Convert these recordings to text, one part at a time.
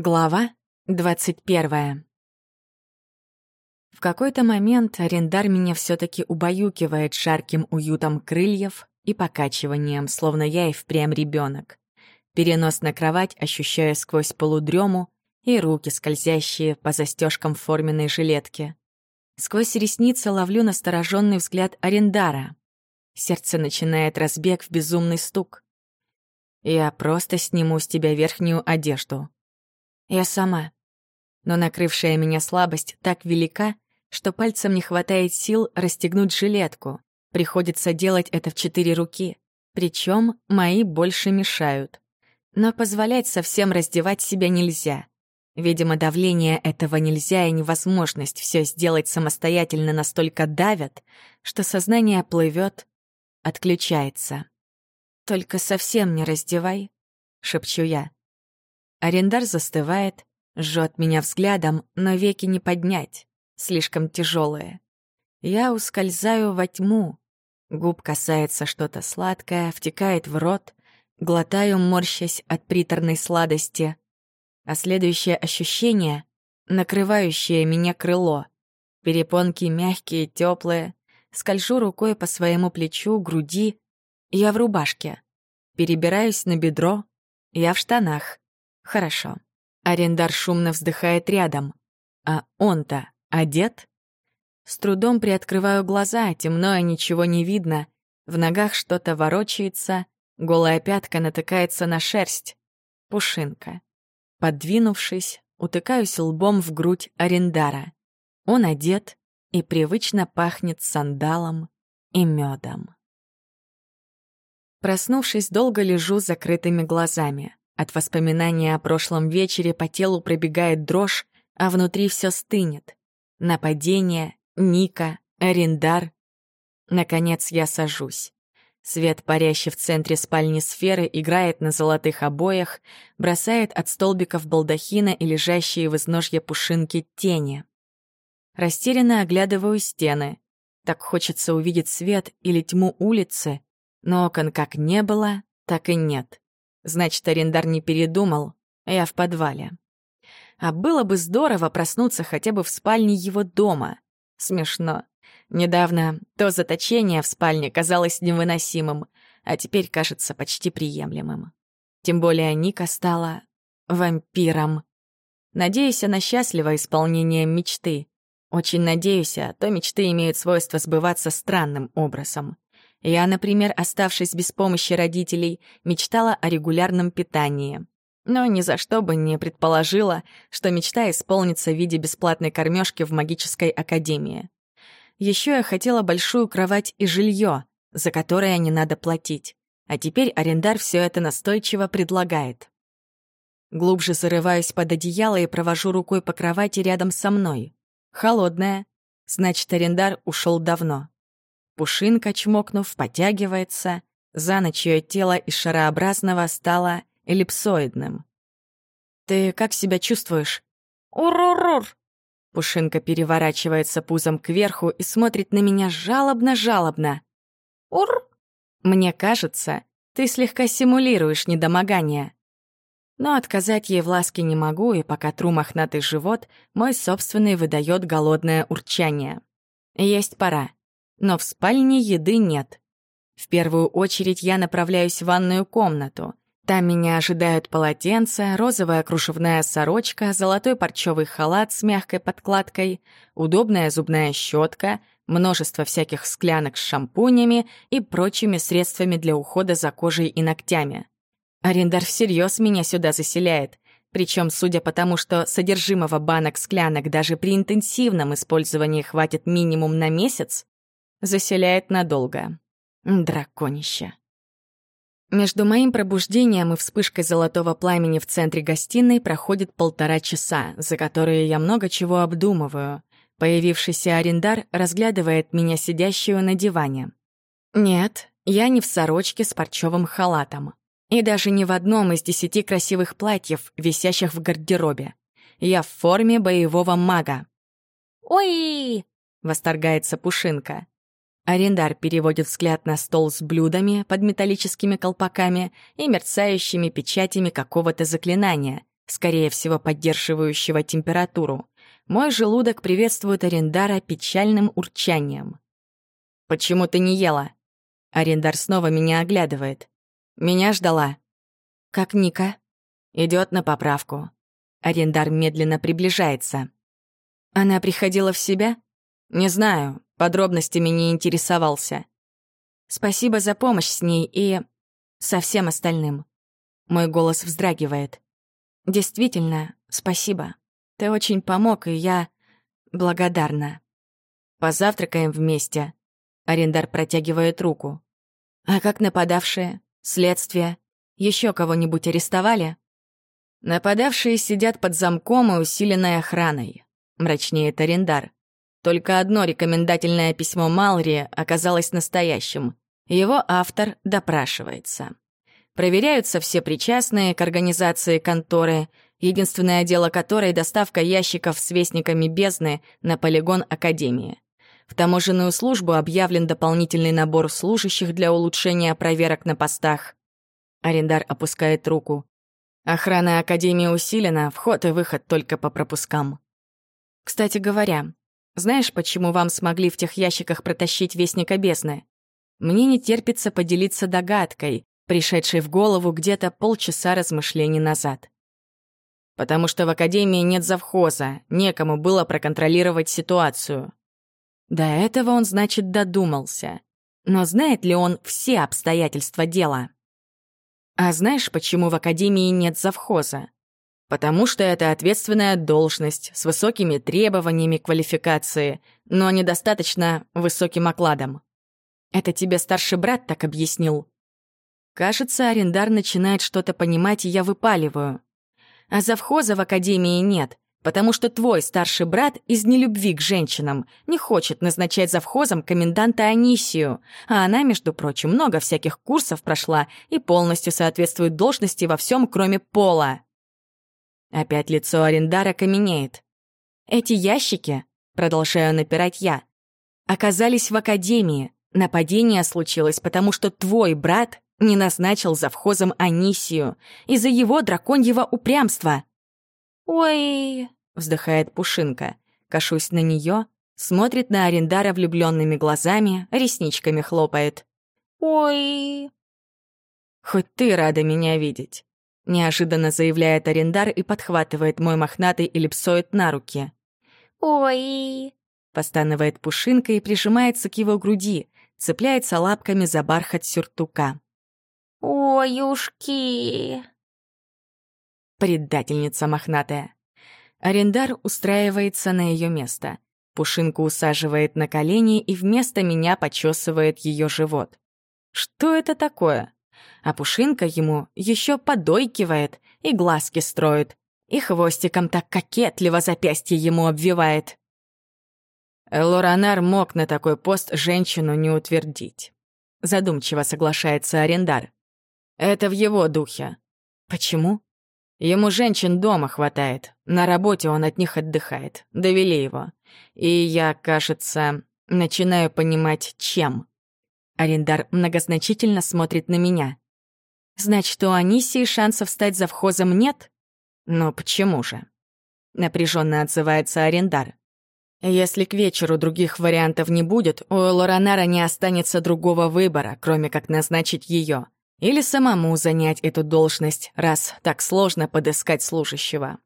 Глава 21 В какой-то момент арендар меня все таки убаюкивает жарким уютом крыльев и покачиванием, словно я и впрямь ребенок. Перенос на кровать ощущаю сквозь полудрему и руки, скользящие по застежкам форменной жилетки. Сквозь ресницы ловлю настороженный взгляд арендара. Сердце начинает разбег в безумный стук. «Я просто сниму с тебя верхнюю одежду», я сама. Но накрывшая меня слабость так велика, что пальцем не хватает сил расстегнуть жилетку. Приходится делать это в четыре руки. Причем мои больше мешают. Но позволять совсем раздевать себя нельзя. Видимо, давление этого нельзя и невозможность все сделать самостоятельно настолько давят, что сознание плывет, отключается. «Только совсем не раздевай», — шепчу я. Арендар застывает, жжет меня взглядом, но веки не поднять, слишком тяжелые. Я ускользаю во тьму. Губ касается что-то сладкое, втекает в рот, глотаю, морщась от приторной сладости. А следующее ощущение — накрывающее меня крыло. Перепонки мягкие, теплые. Скольжу рукой по своему плечу, груди. Я в рубашке. Перебираюсь на бедро. Я в штанах. Хорошо. Арендар шумно вздыхает рядом. А он-то одет? С трудом приоткрываю глаза, темно и ничего не видно. В ногах что-то ворочается, голая пятка натыкается на шерсть. Пушинка. Подвинувшись, утыкаюсь лбом в грудь Арендара. Он одет и привычно пахнет сандалом и медом. Проснувшись, долго лежу с закрытыми глазами. От воспоминания о прошлом вечере по телу пробегает дрожь, а внутри все стынет. Нападение, Ника, Арендар. Наконец я сажусь. Свет, парящий в центре спальни сферы, играет на золотых обоях, бросает от столбиков балдахина и лежащие в изножье пушинки тени. Растерянно оглядываю стены. Так хочется увидеть свет или тьму улицы, но окон как не было, так и нет. Значит, арендар не передумал, я в подвале. А было бы здорово проснуться хотя бы в спальне его дома. Смешно. Недавно то заточение в спальне казалось невыносимым, а теперь кажется почти приемлемым. Тем более Ника стала вампиром. Надеюсь, она счастлива исполнением мечты. Очень надеюсь, а то мечты имеют свойство сбываться странным образом. Я, например, оставшись без помощи родителей, мечтала о регулярном питании. Но ни за что бы не предположила, что мечта исполнится в виде бесплатной кормежки в магической академии. Еще я хотела большую кровать и жилье, за которое не надо платить. А теперь арендар все это настойчиво предлагает. Глубже зарываюсь под одеяло и провожу рукой по кровати рядом со мной. Холодная. Значит, арендар ушел давно. Пушинка, чмокнув, потягивается. За ночь ее тело из шарообразного стало эллипсоидным. «Ты как себя чувствуешь?» «Ур-ур-ур!» Пушинка переворачивается пузом кверху и смотрит на меня жалобно-жалобно. «Ур!» «Мне кажется, ты слегка симулируешь недомогание». Но отказать ей в ласке не могу, и пока тру мохнатый живот, мой собственный выдает голодное урчание. Есть пора но в спальне еды нет. В первую очередь я направляюсь в ванную комнату. Там меня ожидают полотенце, розовая кружевная сорочка, золотой парчевый халат с мягкой подкладкой, удобная зубная щетка, множество всяких склянок с шампунями и прочими средствами для ухода за кожей и ногтями. Арендар всерьез меня сюда заселяет, причем, судя по тому, что содержимого банок-склянок даже при интенсивном использовании хватит минимум на месяц, заселяет надолго. Драконище. Между моим пробуждением и вспышкой золотого пламени в центре гостиной проходит полтора часа, за которые я много чего обдумываю. Появившийся арендар разглядывает меня сидящую на диване. Нет, я не в сорочке с парчевым халатом. И даже не в одном из десяти красивых платьев, висящих в гардеробе. Я в форме боевого мага. «Ой!» — восторгается Пушинка. Арендар переводит взгляд на стол с блюдами под металлическими колпаками и мерцающими печатями какого-то заклинания, скорее всего, поддерживающего температуру. Мой желудок приветствует Арендара печальным урчанием. «Почему ты не ела?» Арендар снова меня оглядывает. «Меня ждала». «Как Ника?» Идет на поправку. Арендар медленно приближается. «Она приходила в себя?» «Не знаю, подробностями не интересовался». «Спасибо за помощь с ней и... со всем остальным». Мой голос вздрагивает. «Действительно, спасибо. Ты очень помог, и я благодарна. Позавтракаем вместе». Арендар протягивает руку. «А как нападавшие? Следствие? Еще кого-нибудь арестовали?» «Нападавшие сидят под замком и усиленной охраной», — мрачнеет Арендар. Только одно рекомендательное письмо Малри оказалось настоящим. Его автор допрашивается. Проверяются все причастные к организации конторы, единственное дело которой — доставка ящиков с вестниками бездны на полигон Академии. В таможенную службу объявлен дополнительный набор служащих для улучшения проверок на постах. Арендар опускает руку. Охрана Академии усилена, вход и выход только по пропускам. Кстати говоря, знаешь, почему вам смогли в тех ящиках протащить Вестника Бездны? Мне не терпится поделиться догадкой, пришедшей в голову где-то полчаса размышлений назад. Потому что в Академии нет завхоза, некому было проконтролировать ситуацию. До этого он, значит, додумался. Но знает ли он все обстоятельства дела? А знаешь, почему в Академии нет завхоза? Потому что это ответственная должность с высокими требованиями квалификации, но недостаточно высоким окладом. Это тебе старший брат так объяснил? Кажется, арендар начинает что-то понимать, и я выпаливаю. А завхоза в академии нет, потому что твой старший брат из нелюбви к женщинам не хочет назначать завхозом коменданта Анисию, а она, между прочим, много всяких курсов прошла и полностью соответствует должности во всем, кроме пола. Опять лицо арендара каменеет. Эти ящики, продолжаю напирать я, оказались в академии. Нападение случилось, потому что твой брат не назначил завхозом Анисию из-за его драконьего упрямства. «Ой...» — вздыхает Пушинка. Кашусь на нее, смотрит на Арендара влюбленными глазами, ресничками хлопает. «Ой...» «Хоть ты рада меня видеть», — неожиданно заявляет Арендар и подхватывает мой мохнатый эллипсоид на руки. «Ой...» — постанывает Пушинка и прижимается к его груди, цепляется лапками за бархат сюртука. «Ой-ушки!» Предательница мохнатая. Арендар устраивается на ее место. Пушинку усаживает на колени и вместо меня почесывает ее живот. Что это такое? А Пушинка ему еще подойкивает и глазки строит, и хвостиком так кокетливо запястье ему обвивает. Лоранар мог на такой пост женщину не утвердить. Задумчиво соглашается Арендар. Это в его духе. Почему? Ему женщин дома хватает. На работе он от них отдыхает. Довели его. И я, кажется, начинаю понимать, чем. Арендар многозначительно смотрит на меня. Значит, у Анисии шансов стать завхозом нет? Но почему же? Напряженно отзывается Арендар. Если к вечеру других вариантов не будет, у Лоранара не останется другого выбора, кроме как назначить ее. Или самому занять эту должность, раз так сложно подыскать служащего.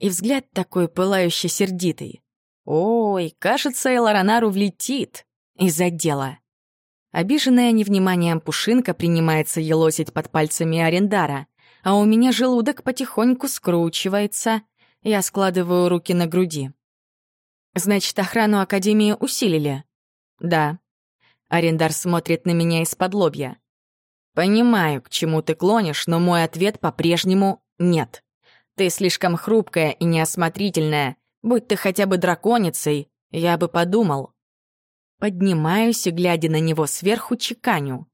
И взгляд такой пылающий сердитый. Ой, кажется, Элоранару влетит из-за дела. Обиженная невниманием Пушинка принимается елозить под пальцами Арендара, а у меня желудок потихоньку скручивается. Я складываю руки на груди. «Значит, охрану Академии усилили?» «Да». Арендар смотрит на меня из-под лобья. Понимаю, к чему ты клонишь, но мой ответ по-прежнему нет. Ты слишком хрупкая и неосмотрительная. Будь ты хотя бы драконицей, я бы подумал. Поднимаюсь и, глядя на него сверху, чеканю.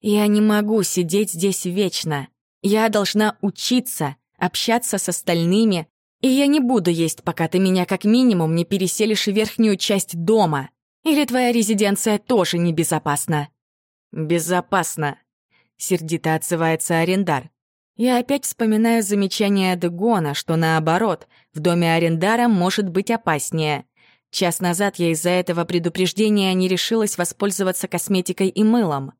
Я не могу сидеть здесь вечно. Я должна учиться, общаться с остальными, и я не буду есть, пока ты меня как минимум не переселишь в верхнюю часть дома. Или твоя резиденция тоже небезопасна? Безопасно, — сердито отзывается арендар. Я опять вспоминаю замечание Дегона, что наоборот, в доме Арендара может быть опаснее. Час назад я из-за этого предупреждения не решилась воспользоваться косметикой и мылом.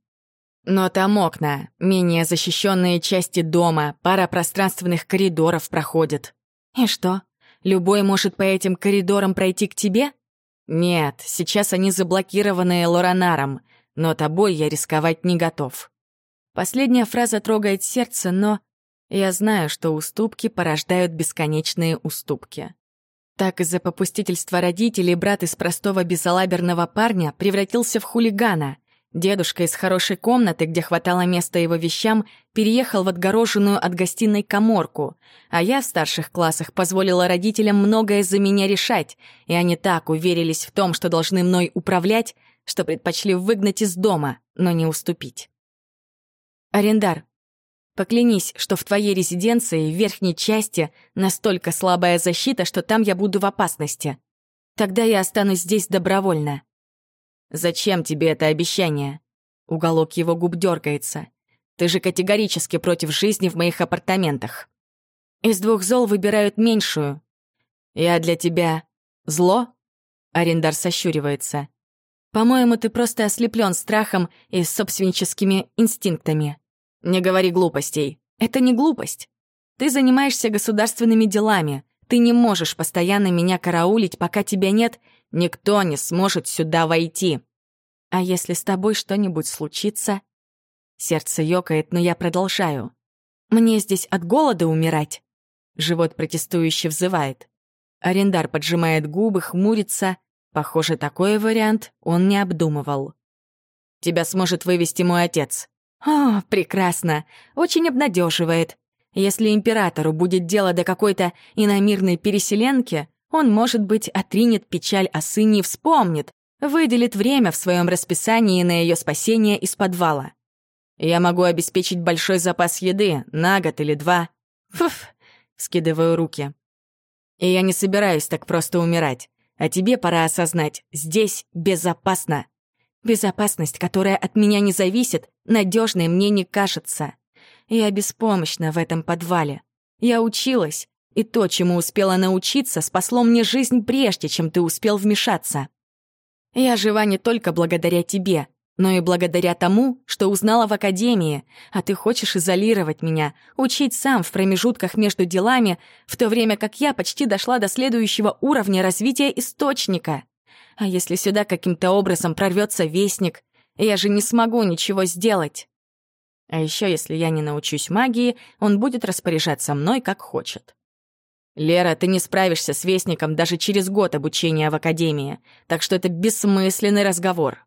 Но там окна, менее защищенные части дома, пара пространственных коридоров проходит. И что, любой может по этим коридорам пройти к тебе? Нет, сейчас они заблокированы Лоранаром, но тобой я рисковать не готов. Последняя фраза трогает сердце, но я знаю, что уступки порождают бесконечные уступки. Так из-за попустительства родителей брат из простого безалаберного парня превратился в хулигана. Дедушка из хорошей комнаты, где хватало места его вещам, переехал в отгороженную от гостиной коморку, а я в старших классах позволила родителям многое за меня решать, и они так уверились в том, что должны мной управлять, что предпочли выгнать из дома, но не уступить. Арендар, поклянись, что в твоей резиденции в верхней части настолько слабая защита, что там я буду в опасности. Тогда я останусь здесь добровольно. Зачем тебе это обещание? Уголок его губ дергается. Ты же категорически против жизни в моих апартаментах. Из двух зол выбирают меньшую. Я для тебя зло? Арендар сощуривается. По-моему, ты просто ослеплен страхом и собственническими инстинктами. «Не говори глупостей. Это не глупость. Ты занимаешься государственными делами. Ты не можешь постоянно меня караулить, пока тебя нет. Никто не сможет сюда войти. А если с тобой что-нибудь случится?» Сердце ёкает, но я продолжаю. «Мне здесь от голода умирать?» Живот протестующе взывает. Арендар поджимает губы, хмурится. Похоже, такой вариант он не обдумывал. «Тебя сможет вывести мой отец», «О, прекрасно! Очень обнадеживает. Если императору будет дело до какой-то иномирной переселенки, он, может быть, отринет печаль о сыне и вспомнит, выделит время в своем расписании на ее спасение из подвала. Я могу обеспечить большой запас еды на год или два. Фуф, скидываю руки. И я не собираюсь так просто умирать. А тебе пора осознать, здесь безопасно. Безопасность, которая от меня не зависит, надежной мне не кажется. Я беспомощна в этом подвале. Я училась, и то, чему успела научиться, спасло мне жизнь прежде, чем ты успел вмешаться. Я жива не только благодаря тебе, но и благодаря тому, что узнала в академии, а ты хочешь изолировать меня, учить сам в промежутках между делами, в то время как я почти дошла до следующего уровня развития источника. А если сюда каким-то образом прорвется вестник, я же не смогу ничего сделать. А еще, если я не научусь магии, он будет распоряжаться мной, как хочет. Лера, ты не справишься с вестником даже через год обучения в академии, так что это бессмысленный разговор.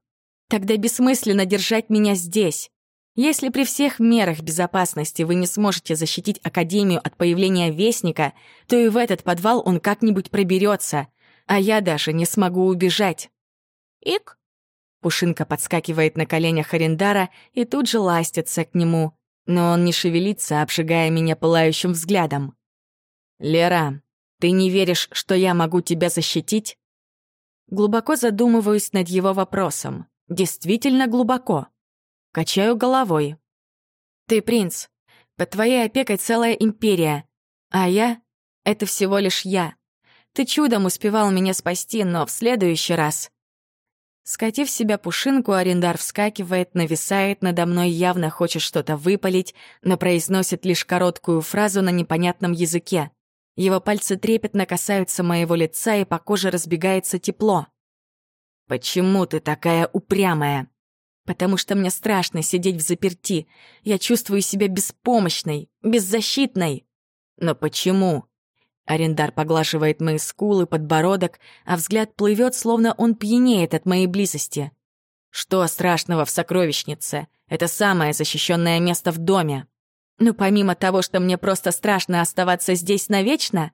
Тогда бессмысленно держать меня здесь. Если при всех мерах безопасности вы не сможете защитить Академию от появления Вестника, то и в этот подвал он как-нибудь проберется, а я даже не смогу убежать. Ик! Пушинка подскакивает на коленях Арендара и тут же ластится к нему, но он не шевелится, обжигая меня пылающим взглядом. «Лера, ты не веришь, что я могу тебя защитить?» Глубоко задумываюсь над его вопросом. Действительно глубоко. Качаю головой. «Ты принц. Под твоей опекой целая империя. А я — это всего лишь я. Ты чудом успевал меня спасти, но в следующий раз...» Скатив себя пушинку, арендар вскакивает, нависает надо мной, явно хочет что-то выпалить, но произносит лишь короткую фразу на непонятном языке. Его пальцы трепетно касаются моего лица, и по коже разбегается тепло. «Почему ты такая упрямая?» «Потому что мне страшно сидеть в заперти. Я чувствую себя беспомощной, беззащитной». «Но почему?» Арендар поглаживает мои скулы, подбородок, а взгляд плывет, словно он пьянеет от моей близости. Что страшного в сокровищнице? Это самое защищенное место в доме. Но помимо того, что мне просто страшно оставаться здесь навечно,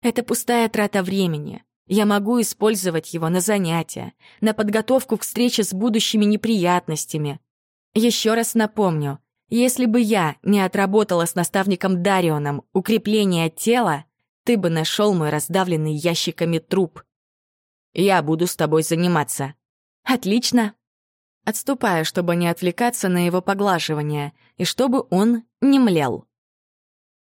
это пустая трата времени. Я могу использовать его на занятия, на подготовку к встрече с будущими неприятностями. Еще раз напомню, если бы я не отработала с наставником Дарионом укрепление тела, ты бы нашел мой раздавленный ящиками труп. Я буду с тобой заниматься. Отлично. Отступаю, чтобы не отвлекаться на его поглаживание, и чтобы он не млел.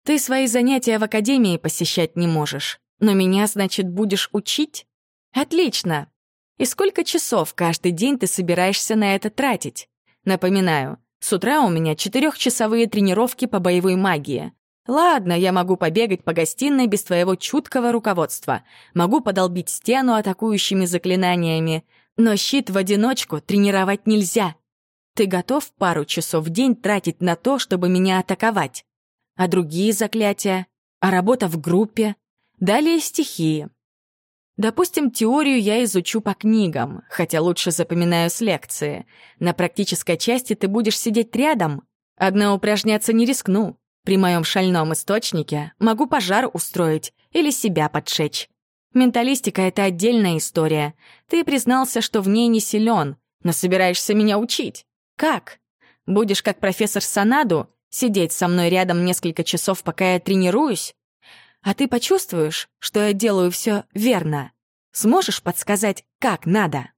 Ты свои занятия в академии посещать не можешь, но меня, значит, будешь учить? Отлично. И сколько часов каждый день ты собираешься на это тратить? Напоминаю, с утра у меня четырехчасовые тренировки по боевой магии. Ладно, я могу побегать по гостиной без твоего чуткого руководства. Могу подолбить стену атакующими заклинаниями. Но щит в одиночку тренировать нельзя. Ты готов пару часов в день тратить на то, чтобы меня атаковать? А другие заклятия? А работа в группе? Далее стихии. Допустим, теорию я изучу по книгам, хотя лучше запоминаю с лекции. На практической части ты будешь сидеть рядом. Одна упражняться не рискну. При моем шальном источнике могу пожар устроить или себя поджечь. Менталистика — это отдельная история. Ты признался, что в ней не силен, но собираешься меня учить. Как? Будешь как профессор Санаду сидеть со мной рядом несколько часов, пока я тренируюсь? А ты почувствуешь, что я делаю все верно? Сможешь подсказать, как надо?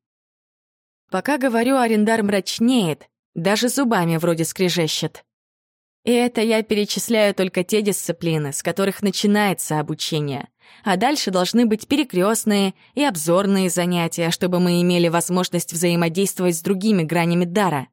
Пока говорю, арендар мрачнеет, даже зубами вроде скрежещет. И это я перечисляю только те дисциплины, с которых начинается обучение. А дальше должны быть перекрестные и обзорные занятия, чтобы мы имели возможность взаимодействовать с другими гранями дара.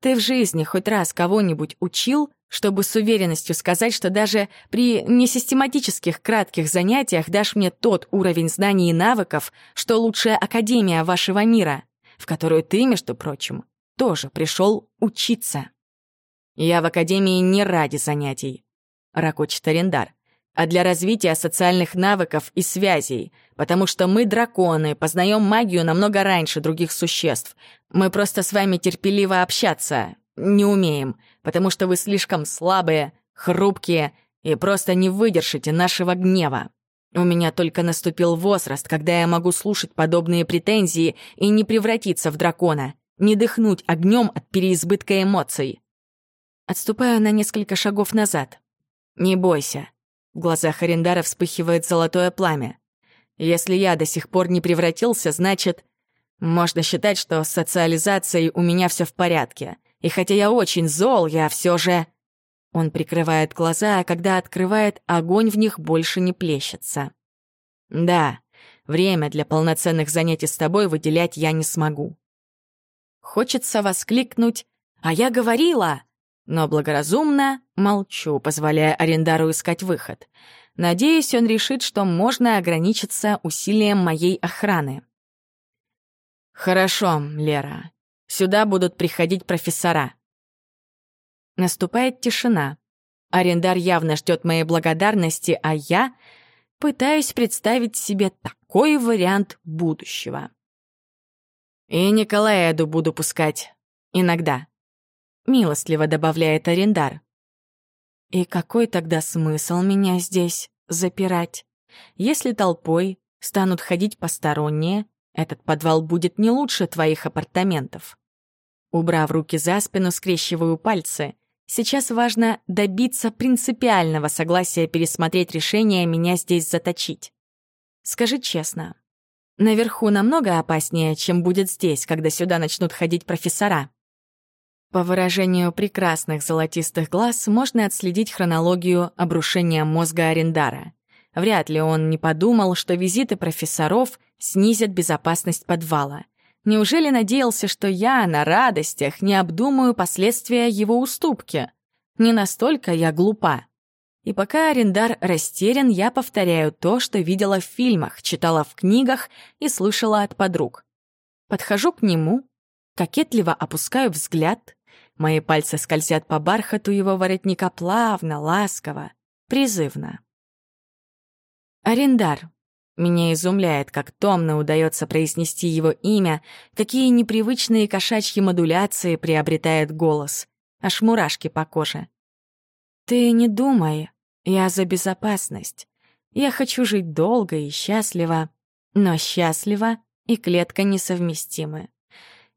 Ты в жизни хоть раз кого-нибудь учил, чтобы с уверенностью сказать, что даже при несистематических кратких занятиях дашь мне тот уровень знаний и навыков, что лучшая академия вашего мира, в которую ты, между прочим, тоже пришел учиться. «Я в академии не ради занятий», — ракочет Арендар, «а для развития социальных навыков и связей, потому что мы драконы, познаем магию намного раньше других существ. Мы просто с вами терпеливо общаться не умеем, потому что вы слишком слабые, хрупкие и просто не выдержите нашего гнева. У меня только наступил возраст, когда я могу слушать подобные претензии и не превратиться в дракона, не дыхнуть огнем от переизбытка эмоций. Отступаю на несколько шагов назад. «Не бойся». В глазах Арендара вспыхивает золотое пламя. «Если я до сих пор не превратился, значит, можно считать, что с социализацией у меня все в порядке. И хотя я очень зол, я все же...» Он прикрывает глаза, а когда открывает, огонь в них больше не плещется. «Да, время для полноценных занятий с тобой выделять я не смогу». Хочется воскликнуть «А я говорила!» Но благоразумно молчу, позволяя арендару искать выход. Надеюсь, он решит, что можно ограничиться усилием моей охраны. «Хорошо, Лера. Сюда будут приходить профессора». Наступает тишина. Арендар явно ждет моей благодарности, а я пытаюсь представить себе такой вариант будущего. И Николаэду буду пускать. Иногда милостливо добавляет арендар. И какой тогда смысл меня здесь запирать? Если толпой станут ходить посторонние, этот подвал будет не лучше твоих апартаментов. Убрав руки за спину, скрещиваю пальцы. Сейчас важно добиться принципиального согласия пересмотреть решение меня здесь заточить. Скажи честно, наверху намного опаснее, чем будет здесь, когда сюда начнут ходить профессора. По выражению прекрасных золотистых глаз можно отследить хронологию обрушения мозга Арендара. Вряд ли он не подумал, что визиты профессоров снизят безопасность подвала. Неужели надеялся, что я на радостях не обдумаю последствия его уступки? Не настолько я глупа. И пока Арендар растерян, я повторяю то, что видела в фильмах, читала в книгах и слышала от подруг. Подхожу к нему, кокетливо опускаю взгляд, Мои пальцы скользят по бархату его воротника плавно, ласково, призывно. Арендар. Меня изумляет, как томно удается произнести его имя, какие непривычные кошачьи модуляции приобретает голос. Аж мурашки по коже. Ты не думай, я за безопасность. Я хочу жить долго и счастливо, но счастливо и клетка несовместимы.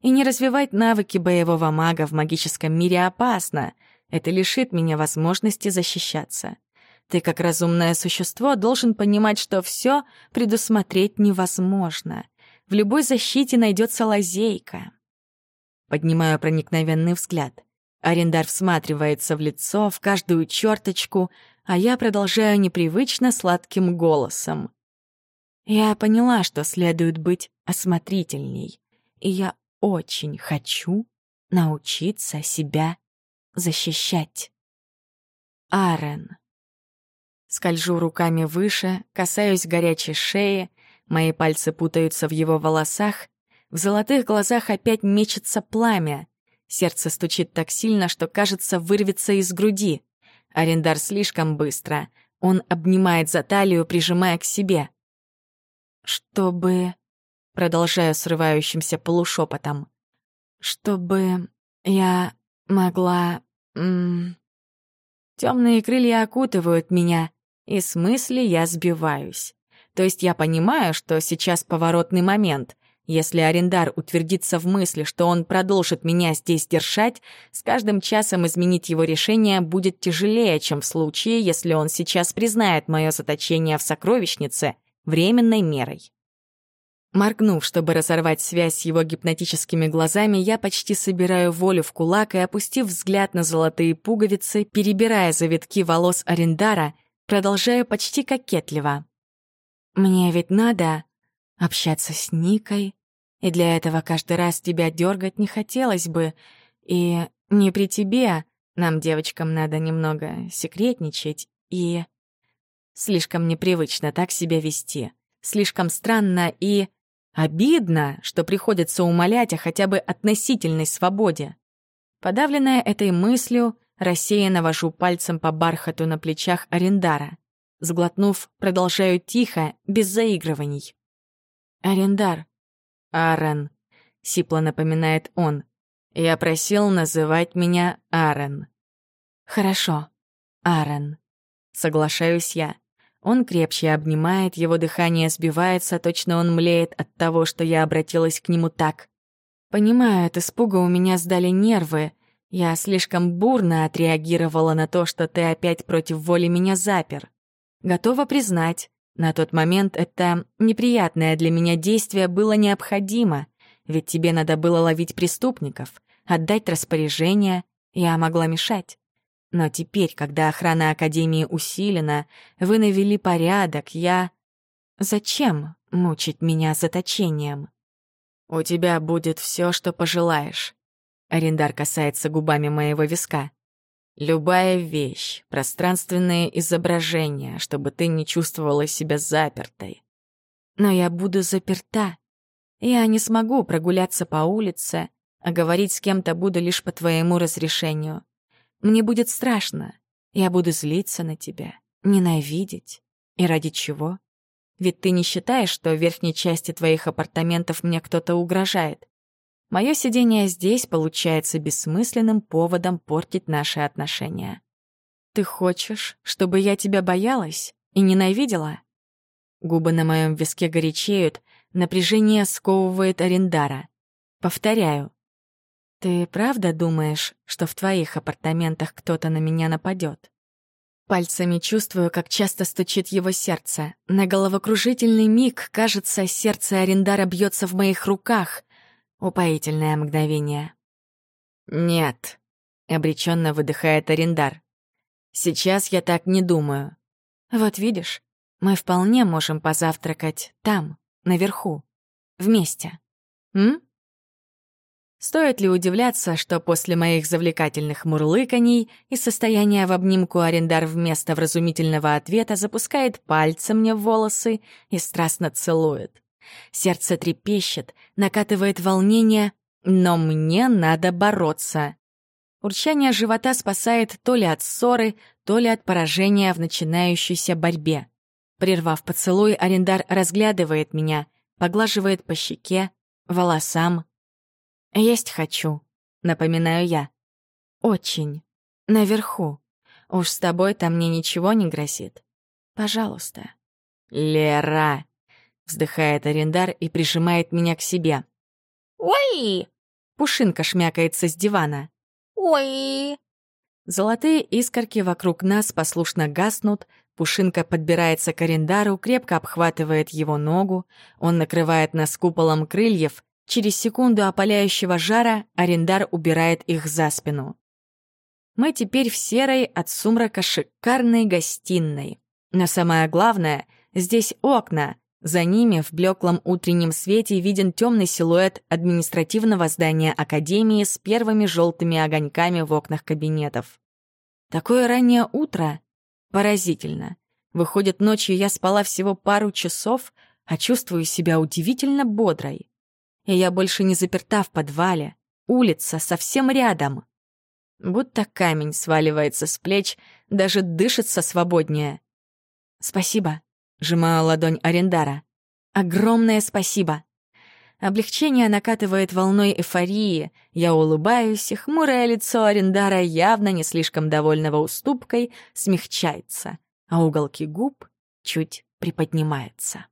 И не развивать навыки боевого мага в магическом мире опасно. Это лишит меня возможности защищаться. Ты, как разумное существо, должен понимать, что все предусмотреть невозможно. В любой защите найдется лазейка. Поднимаю проникновенный взгляд. Арендар всматривается в лицо, в каждую черточку, а я продолжаю непривычно сладким голосом. Я поняла, что следует быть осмотрительней, и я очень хочу научиться себя защищать. Арен. Скольжу руками выше, касаюсь горячей шеи, мои пальцы путаются в его волосах, в золотых глазах опять мечется пламя. Сердце стучит так сильно, что, кажется, вырвется из груди. Арендар слишком быстро. Он обнимает за талию, прижимая к себе. «Чтобы...» — продолжаю срывающимся полушепотом. «Чтобы я могла... Темные крылья окутывают меня, и с мысли я сбиваюсь. То есть я понимаю, что сейчас поворотный момент. Если арендар утвердится в мысли, что он продолжит меня здесь держать, с каждым часом изменить его решение будет тяжелее, чем в случае, если он сейчас признает мое заточение в сокровищнице временной мерой. Моргнув, чтобы разорвать связь с его гипнотическими глазами, я почти собираю волю в кулак и, опустив взгляд на золотые пуговицы, перебирая завитки волос Арендара, продолжаю почти кокетливо. «Мне ведь надо общаться с Никой, и для этого каждый раз тебя дергать не хотелось бы, и не при тебе, нам, девочкам, надо немного секретничать, и... Слишком непривычно так себя вести, слишком странно и... Обидно, что приходится умолять о хотя бы относительной свободе. Подавленная этой мыслью, рассеянно вожу пальцем по бархату на плечах Арендара. Сглотнув, продолжаю тихо, без заигрываний. «Арендар». «Арен», — сипло напоминает он. «Я просил называть меня Арен». «Хорошо, Арен», — соглашаюсь я. Он крепче обнимает, его дыхание сбивается, точно он млеет от того, что я обратилась к нему так. Понимаю, от испуга у меня сдали нервы. Я слишком бурно отреагировала на то, что ты опять против воли меня запер. Готова признать, на тот момент это неприятное для меня действие было необходимо, ведь тебе надо было ловить преступников, отдать распоряжение, я могла мешать. Но теперь, когда охрана Академии усилена, вы навели порядок, я... Зачем мучить меня заточением? У тебя будет все, что пожелаешь. Арендар касается губами моего виска. Любая вещь, пространственное изображение, чтобы ты не чувствовала себя запертой. Но я буду заперта. Я не смогу прогуляться по улице, а говорить с кем-то буду лишь по твоему разрешению. Мне будет страшно. Я буду злиться на тебя, ненавидеть. И ради чего? Ведь ты не считаешь, что в верхней части твоих апартаментов мне кто-то угрожает. Мое сидение здесь получается бессмысленным поводом портить наши отношения. Ты хочешь, чтобы я тебя боялась и ненавидела? Губы на моем виске горячеют, напряжение сковывает Арендара. Повторяю, «Ты правда думаешь, что в твоих апартаментах кто-то на меня нападет?» Пальцами чувствую, как часто стучит его сердце. На головокружительный миг, кажется, сердце Арендара бьется в моих руках. Упоительное мгновение. «Нет», — обреченно выдыхает Арендар. «Сейчас я так не думаю. Вот видишь, мы вполне можем позавтракать там, наверху, вместе. М?» Стоит ли удивляться, что после моих завлекательных мурлыканий и состояния в обнимку арендар вместо вразумительного ответа запускает пальцы мне в волосы и страстно целует. Сердце трепещет, накатывает волнение, но мне надо бороться. Урчание живота спасает то ли от ссоры, то ли от поражения в начинающейся борьбе. Прервав поцелуй, арендар разглядывает меня, поглаживает по щеке, волосам, «Есть хочу», — напоминаю я. «Очень. Наверху. Уж с тобой-то мне ничего не грозит. Пожалуйста». «Лера!» — вздыхает арендар и прижимает меня к себе. «Ой!» — Пушинка шмякается с дивана. «Ой!» Золотые искорки вокруг нас послушно гаснут, Пушинка подбирается к арендару, крепко обхватывает его ногу, он накрывает нас куполом крыльев Через секунду опаляющего жара арендар убирает их за спину. Мы теперь в серой от сумрака шикарной гостиной. Но самое главное, здесь окна. За ними в блеклом утреннем свете виден темный силуэт административного здания Академии с первыми желтыми огоньками в окнах кабинетов. Такое раннее утро поразительно. Выходит, ночью я спала всего пару часов, а чувствую себя удивительно бодрой. И я больше не заперта в подвале. Улица совсем рядом. Будто камень сваливается с плеч, даже дышится свободнее. «Спасибо», — сжимаю ладонь Арендара. «Огромное спасибо». Облегчение накатывает волной эйфории. Я улыбаюсь, и хмурое лицо Арендара, явно не слишком довольного уступкой, смягчается, а уголки губ чуть приподнимаются.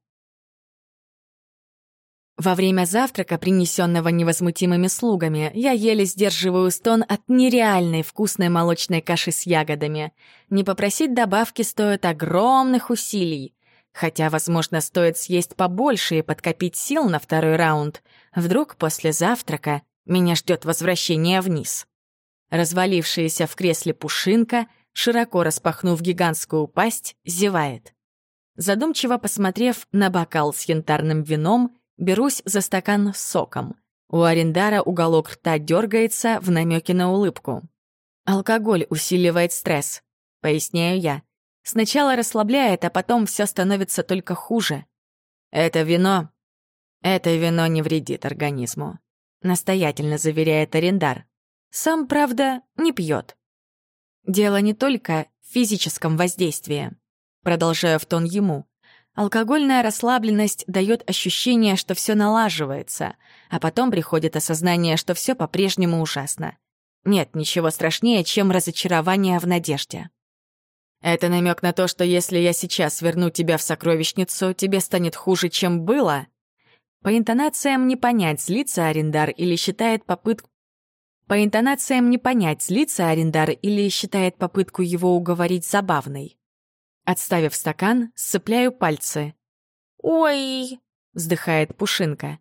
Во время завтрака, принесенного невозмутимыми слугами, я еле сдерживаю стон от нереальной вкусной молочной каши с ягодами. Не попросить добавки стоит огромных усилий. Хотя, возможно, стоит съесть побольше и подкопить сил на второй раунд. Вдруг после завтрака меня ждет возвращение вниз. Развалившаяся в кресле пушинка, широко распахнув гигантскую пасть, зевает. Задумчиво посмотрев на бокал с янтарным вином, Берусь за стакан с соком. У Арендара уголок рта дергается в намеке на улыбку. Алкоголь усиливает стресс, поясняю я. Сначала расслабляет, а потом все становится только хуже. Это вино. Это вино не вредит организму. Настоятельно заверяет Арендар. Сам, правда, не пьет. Дело не только в физическом воздействии. Продолжаю в тон ему. Алкогольная расслабленность дает ощущение, что все налаживается, а потом приходит осознание, что все по-прежнему ужасно. Нет ничего страшнее, чем разочарование в надежде. Это намек на то, что если я сейчас верну тебя в сокровищницу, тебе станет хуже, чем было? По интонациям не понять, злится Арендар или считает попытку... По интонациям не понять, злится Арендар или считает попытку его уговорить забавной. Отставив стакан, сцепляю пальцы. «Ой!» — вздыхает Пушинка.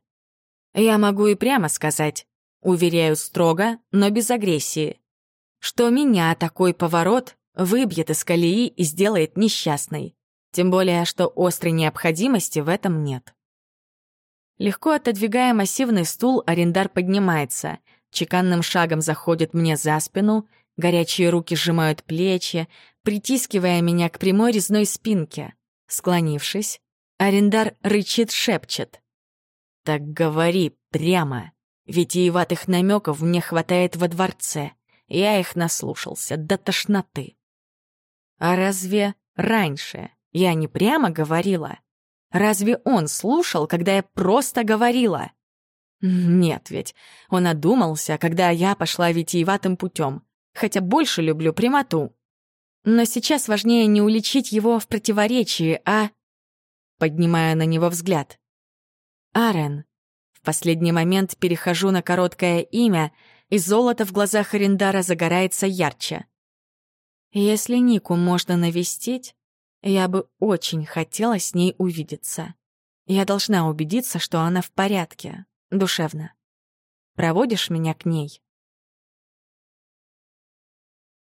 Я могу и прямо сказать, уверяю строго, но без агрессии, что меня такой поворот выбьет из колеи и сделает несчастной. Тем более, что острой необходимости в этом нет. Легко отодвигая массивный стул, арендар поднимается, чеканным шагом заходит мне за спину, горячие руки сжимают плечи, притискивая меня к прямой резной спинке. Склонившись, арендар рычит, шепчет. «Так говори прямо. Витиеватых намеков мне хватает во дворце. Я их наслушался до тошноты». «А разве раньше я не прямо говорила? Разве он слушал, когда я просто говорила?» Нет ведь, он одумался, когда я пошла витиеватым путем, хотя больше люблю прямоту. Но сейчас важнее не уличить его в противоречии, а... Поднимая на него взгляд. Арен. В последний момент перехожу на короткое имя, и золото в глазах Арендара загорается ярче. Если Нику можно навестить, я бы очень хотела с ней увидеться. Я должна убедиться, что она в порядке, душевно. Проводишь меня к ней?